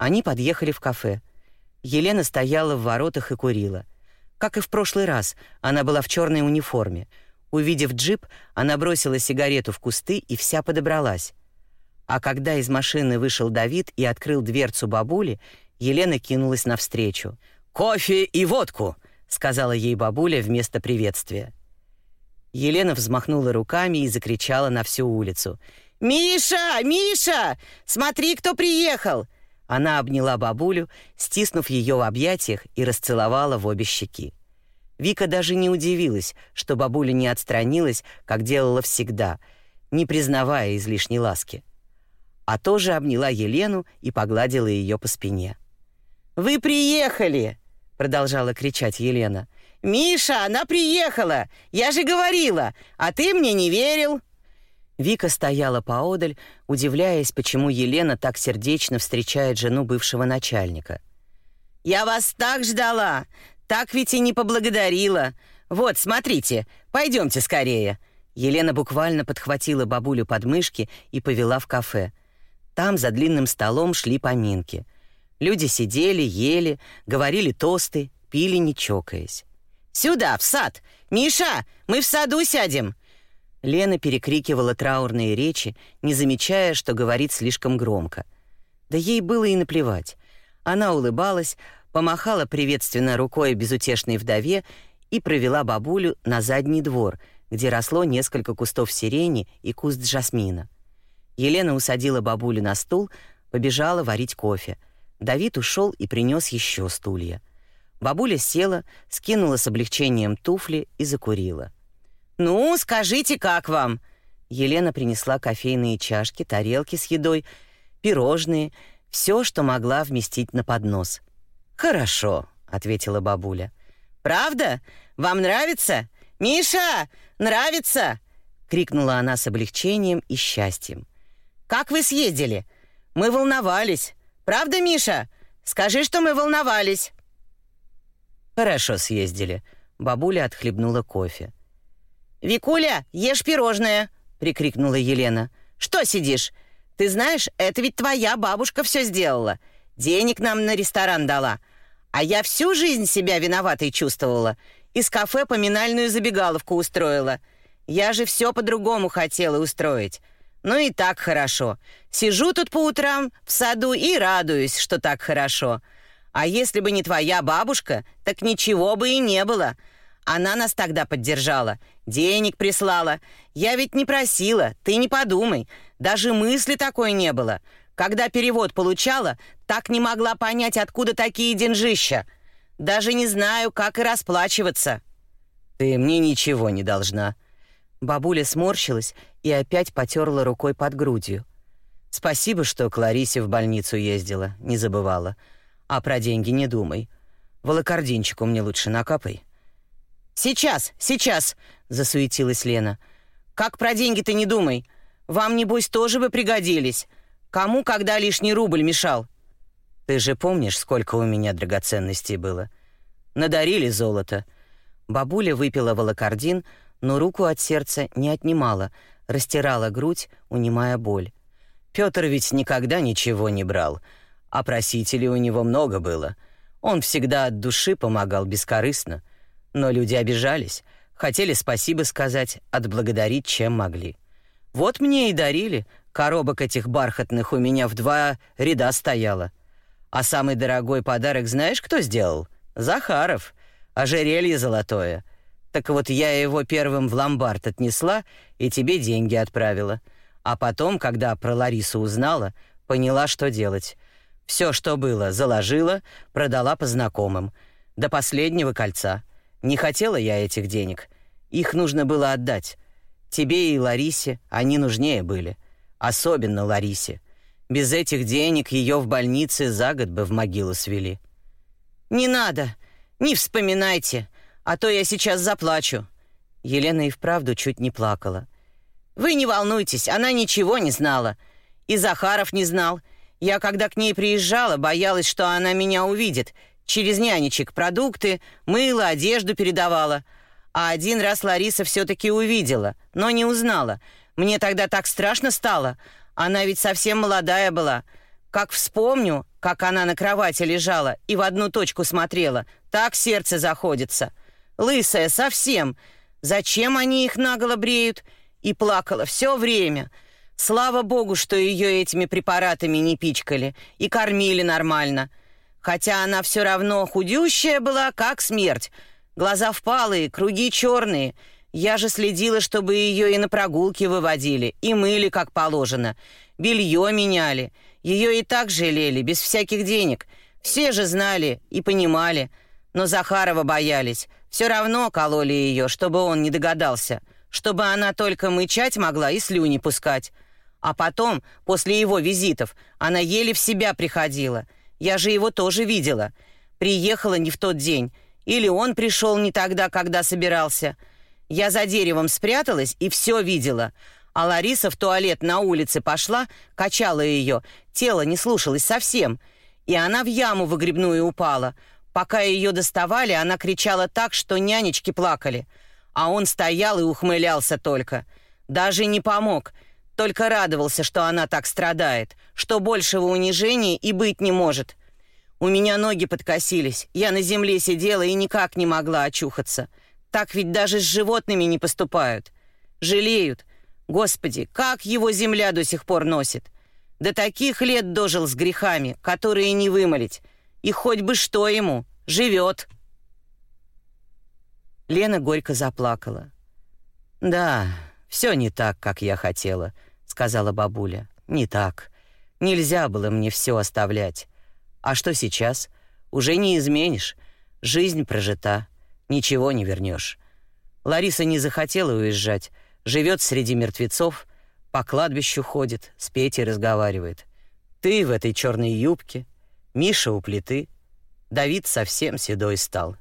Они подъехали в кафе. Елена стояла в воротах и курила. Как и в прошлый раз, она была в черной униформе. Увидев джип, она бросила сигарету в кусты и вся подобралась. А когда из машины вышел Давид и открыл дверцу бабули, Елена кинулась навстречу. «Кофе и водку!» — сказала ей бабуля вместо приветствия. Елена взмахнула руками и закричала на всю улицу. «Миша! Миша! Смотри, кто приехал!» Она обняла бабулю, стиснув ее в объятиях и расцеловала в обе щеки. Вика даже не удивилась, что бабуля не отстранилась, как делала всегда, не признавая излишней ласки. А тоже обняла Елену и погладила ее по спине. «Вы приехали!» — продолжала кричать Елена. «Миша, она приехала! Я же говорила! А ты мне не верил!» Вика стояла поодаль, удивляясь, почему Елена так сердечно встречает жену бывшего начальника. «Я вас так ждала! Так ведь и не поблагодарила! Вот, смотрите, пойдемте скорее!» Елена буквально подхватила бабулю под мышки и повела в кафе. Там за длинным столом шли поминки. Люди сидели, ели, говорили тосты, пили, не чокаясь. «Сюда, в сад! Миша, мы в саду сядем!» Лена перекрикивала траурные речи, не замечая, что говорит слишком громко. Да ей было и наплевать. Она улыбалась, помахала приветственно рукой безутешной вдове и провела бабулю на задний двор, где росло несколько кустов сирени и куст жасмина. Елена усадила бабулю на стул, побежала варить кофе. Давид ушел и принес еще стулья. Бабуля села, скинула с облегчением туфли и закурила. «Ну, скажите, как вам?» Елена принесла кофейные чашки, тарелки с едой, пирожные, все, что могла вместить на поднос. «Хорошо», — ответила бабуля. «Правда? Вам нравится? Миша, нравится?» — крикнула она с облегчением и счастьем. «Как вы съездили? Мы волновались. Правда, Миша? Скажи, что мы волновались». «Хорошо съездили», — бабуля отхлебнула кофе. «Викуля, ешь пирожное!» — прикрикнула Елена. «Что сидишь? Ты знаешь, это ведь твоя бабушка все сделала. Денег нам на ресторан дала. А я всю жизнь себя виноватой чувствовала. Из кафе поминальную забегаловку устроила. Я же все по-другому хотела устроить. Ну и так хорошо. Сижу тут по утрам в саду и радуюсь, что так хорошо. А если бы не твоя бабушка, так ничего бы и не было. Она нас тогда поддержала, денег прислала. Я ведь не просила, ты не подумай. Даже мысли такой не было. Когда перевод получала, так не могла понять, откуда такие деньжища. Даже не знаю, как и расплачиваться. Ты мне ничего не должна. Бабуля сморщилась и опять потерла рукой под грудью. Спасибо, что к Ларисе в больницу ездила, не забывала. А про деньги не думай. Волокординчику мне лучше накапай. «Сейчас, сейчас!» — засуетилась Лена. «Как про деньги ты не думай. Вам, небось, тоже бы пригодились. Кому когда лишний рубль мешал?» «Ты же помнишь, сколько у меня драгоценностей было? Надарили золото». Бабуля выпила волокордин, но руку от сердца не отнимала, растирала грудь, унимая боль. Пётр ведь никогда ничего не брал, а просителей у него много было. Он всегда от души помогал бескорыстно. Но люди обижались, хотели спасибо сказать, отблагодарить, чем могли. Вот мне и дарили. Коробок этих бархатных у меня в два ряда стояло. А самый дорогой подарок знаешь, кто сделал? Захаров. Ожерелье золотое. Так вот я его первым в ломбард отнесла и тебе деньги отправила. А потом, когда про Ларису узнала, поняла, что делать. Все, что было, заложила, продала по знакомым. До последнего кольца. Не хотела я этих денег. Их нужно было отдать. Тебе и Ларисе они нужнее были. Особенно Ларисе. Без этих денег ее в больнице за год бы в могилу свели. «Не надо! Не вспоминайте! А то я сейчас заплачу!» Елена и вправду чуть не плакала. «Вы не волнуйтесь, она ничего не знала. И Захаров не знал. Я, когда к ней приезжала, боялась, что она меня увидит — Через нянечек продукты, мыло, одежду передавала. А один раз Лариса все-таки увидела, но не узнала. Мне тогда так страшно стало. Она ведь совсем молодая была. Как вспомню, как она на кровати лежала и в одну точку смотрела, так сердце заходится. Лысая совсем. Зачем они их наголо бреют? И плакала все время. Слава богу, что ее этими препаратами не пичкали и кормили нормально. Хотя она все равно худющая была, как смерть. Глаза впалые, круги черные. Я же следила, чтобы ее и на прогулки выводили, и мыли, как положено. Белье меняли. Ее и так жалели, без всяких денег. Все же знали и понимали. Но Захарова боялись. Все равно кололи ее, чтобы он не догадался. Чтобы она только мычать могла и слюни пускать. А потом, после его визитов, она еле в себя приходила. Я же его тоже видела. Приехала не в тот день. Или он пришел не тогда, когда собирался. Я за деревом спряталась и все видела. А Лариса в туалет на улице пошла, качала ее. Тело не слушалось совсем. И она в яму выгребную упала. Пока ее доставали, она кричала так, что нянечки плакали. А он стоял и ухмылялся только. Даже не помог. Только радовался, что она так страдает, что большего унижения и быть не может. У меня ноги подкосились. Я на земле сидела и никак не могла очухаться. Так ведь даже с животными не поступают. Жалеют. Господи, как его земля до сих пор носит. До таких лет дожил с грехами, которые не вымолить. И хоть бы что ему, живет. Лена горько заплакала. «Да, все не так, как я хотела», — сказала бабуля. «Не так. Нельзя было мне все оставлять. А что сейчас? Уже не изменишь. Жизнь прожита. Ничего не вернешь. Лариса не захотела уезжать. Живет среди мертвецов, по кладбищу ходит, с Петей разговаривает. Ты в этой черной юбке, Миша у плиты — Давид совсем седой стал.